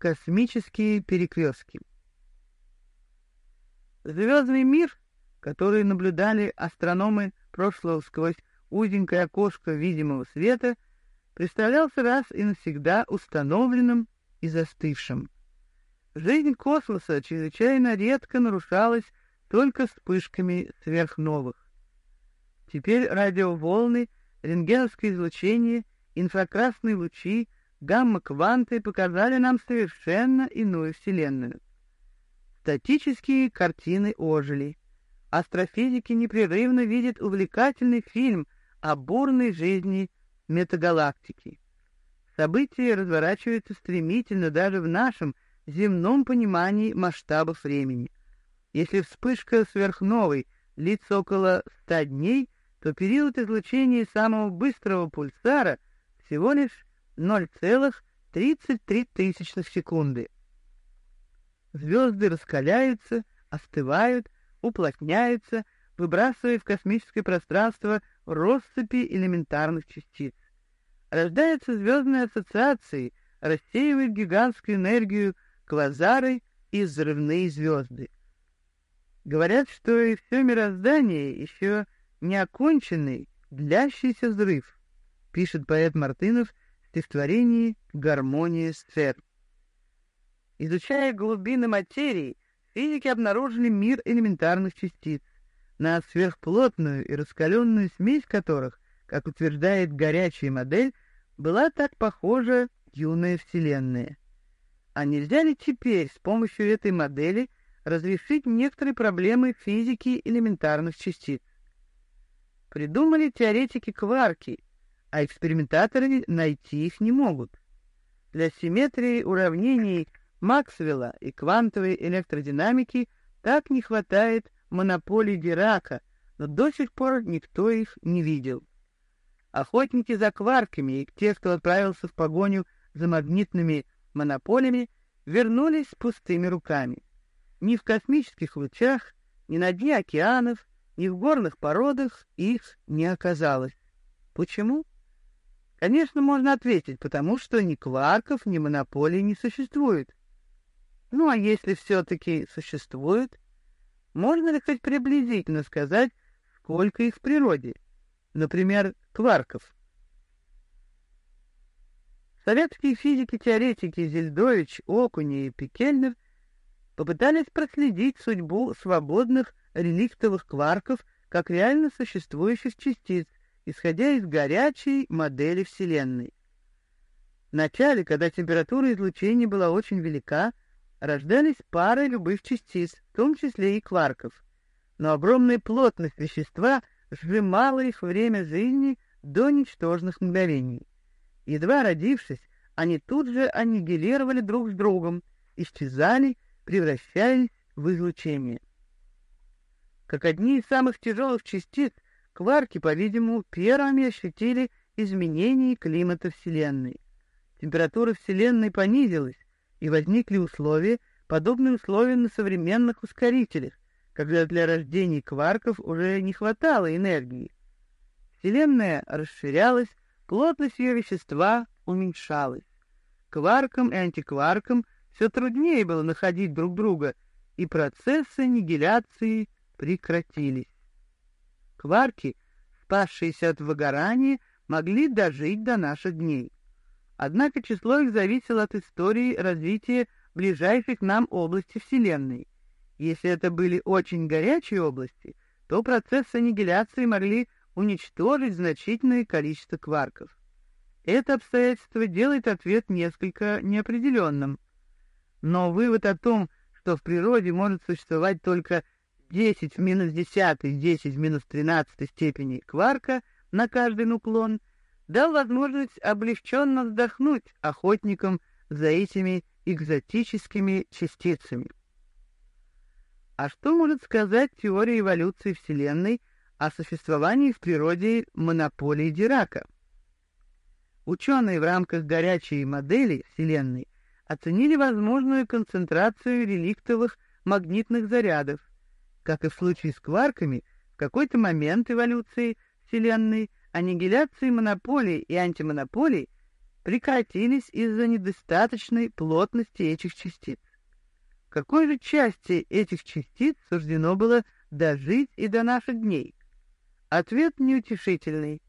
космические перекрестки. Звездный мир, который наблюдали астрономы прошлого сквозь узенькое окошко видимого света, представлялся раз и навсегда установленным и застывшим. Жизнь космоса чрезвычайно редко нарушалась только вспышками сверхновых. Теперь радиоволны, рентгеновское излучение, инфракрасные лучи, гамма-кванты показали нам совершенно иную Вселенную. Статические картины ожили. Астрофизики непрерывно видят увлекательный фильм о бурной жизни метагалактики. События разворачиваются стремительно даже в нашем земном понимании масштабов времени. Если вспышка сверхновой длится около ста дней, то период излучения самого быстрого пульсара всего лишь 0,33 тысячных секунды. Звезды раскаляются, остывают, уплотняются, выбрасывая в космическое пространство россыпи элементарных частиц. Рождаются звездные ассоциации, рассеивают гигантскую энергию квазары и взрывные звезды. Говорят, что и все мироздание еще не оконченный, длящийся взрыв, пишет поэт Мартынов в стихотворении «Гармония сфер». Изучая глубины материи, физики обнаружили мир элементарных частиц, на сверхплотную и раскаленную смесь которых, как утверждает горячая модель, была так похожа юная Вселенная. А нельзя ли теперь с помощью этой модели разрешить некоторые проблемы физики элементарных частиц? Придумали теоретики кварки, а экспериментаторы найти их не могут. Для симметрии уравнений Максвелла и квантовой электродинамики так не хватает монополий Дирака, но до сих пор никто их не видел. Охотники за кварками и те, кто отправился в погоню за магнитными монополиями, вернулись с пустыми руками. Ни в космических лучах, ни на дне океанов, ни в горных породах их не оказалось. Почему? Конечно, можно ответить, потому что ни кварков, ни монополий не существует. Ну а если все-таки существует, можно ли хоть приблизительно сказать, сколько их в природе? Например, кварков. Советские физики-теоретики Зельдович, Окуни и Пикельнер попытались проследить судьбу свободных реликтовых кварков как реально существующих частиц, исходя из горячей модели Вселенной. Вначале, когда температура излучения была очень велика, рождались пары любых частиц, в том числе и кварков. Но огромная плотность вещества сжимала их время жизни до ничтожных мгновений. Едва родившись, они тут же аннигилировали друг с другом, исчезали, превращались в излучение. Как одни из самых тяжелых частиц, кварки, по-видимому, первыми ощутили изменение климата Вселенной. Температура Вселенной понизилась, и возникли условия, подобные условиям на современных ускорителях, когда для рождения кварков уже не хватало энергии. Вселенная расширялась, плотность ее вещества уменьшалась. Кваркам и антикваркам все труднее было находить друг друга, и процессы аннигиляции прекратились. Кварки, спасшиеся от выгорания, могли дожить до наших дней. Однако число их зависело от истории развития ближайших нам областей Вселенной. Если это были очень горячие области, то процессы аннигиляции могли уничтожить значительное количество кварков. Это обстоятельство делает ответ несколько неопределенным. Но вывод о том, что в природе может существовать только 10 в минус 10, 10 в минус 13 степени кварка на каждый нуклон — дал возможность облегченно вздохнуть охотникам за этими экзотическими частицами. А что может сказать теория эволюции Вселенной о существовании в природе монополии Дирака? Ученые в рамках горячей модели Вселенной оценили возможную концентрацию реликтовых магнитных зарядов. Как и в случае с кварками, в какой-то момент эволюции Вселенной – аннигиляции монополий и антимонополий прекратились из-за недостаточной плотности этих частиц. Какой же части этих частиц суждено было дожить и до наших дней? Ответ неутешительный.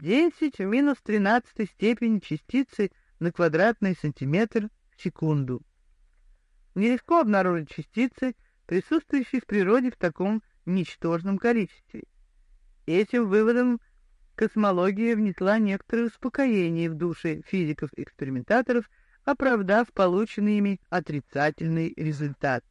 10 в минус 13 степени частицы на квадратный сантиметр в секунду. Нелегко обнаружить частицы, присутствующие в природе в таком ничтожном количестве. Этим выводом космология внесла некоторое успокоение в души физиков-экспериментаторов, оправдав полученный ими отрицательный результат.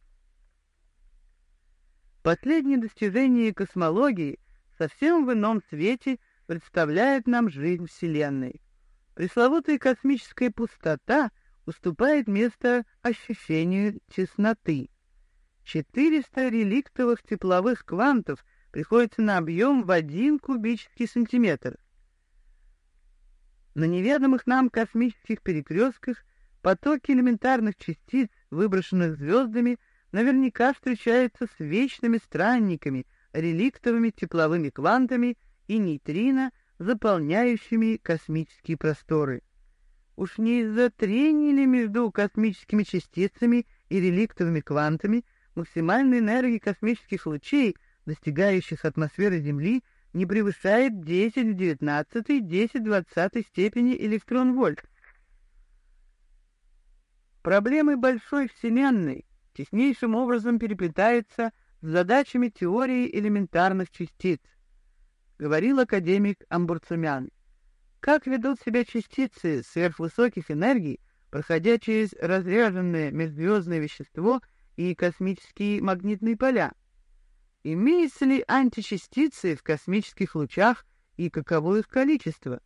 Последнее достижение космологии совсем в ином свете представляет нам жизнь Вселенной. Пресловутая космическая пустота уступает место ощущению тесноты. 400 реликтовых тепловых квантов приходится на объем в один кубический сантиметр. На неведомых нам космических перекрестках потоки элементарных частиц, выброшенных звездами, наверняка встречаются с вечными странниками, реликтовыми тепловыми квантами и нейтрино, заполняющими космические просторы. Уж не из-за трения ли между космическими частицами и реликтовыми квантами максимальной энергии космических лучей, достигающих атмосферы Земли, не превышает 10 в 19, 10 в 20 степени электрон-вольт. Проблемы большой Вселенной теснейшим образом переплетаются с задачами теории элементарных частиц, говорил академик Амбурцумян. Как ведут себя частицы сверхвысоких энергий, проходя через разряженное межзвездное вещество и космические магнитные поля? Имеются ли античастицы в космических лучах и каково их количество?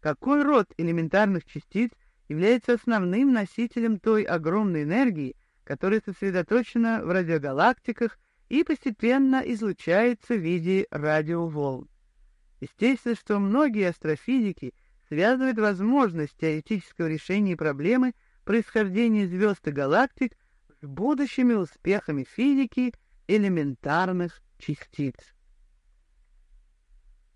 Какой род элементарных частиц является основным носителем той огромной энергии, которая сосредоточена в радиогалактиках и постепенно излучается в виде радиоволн. Естественно, что многие астрофизики связывают возможность теоретического решения проблемы происхождения звезд и галактик будущими успехами физики элементарных частиц.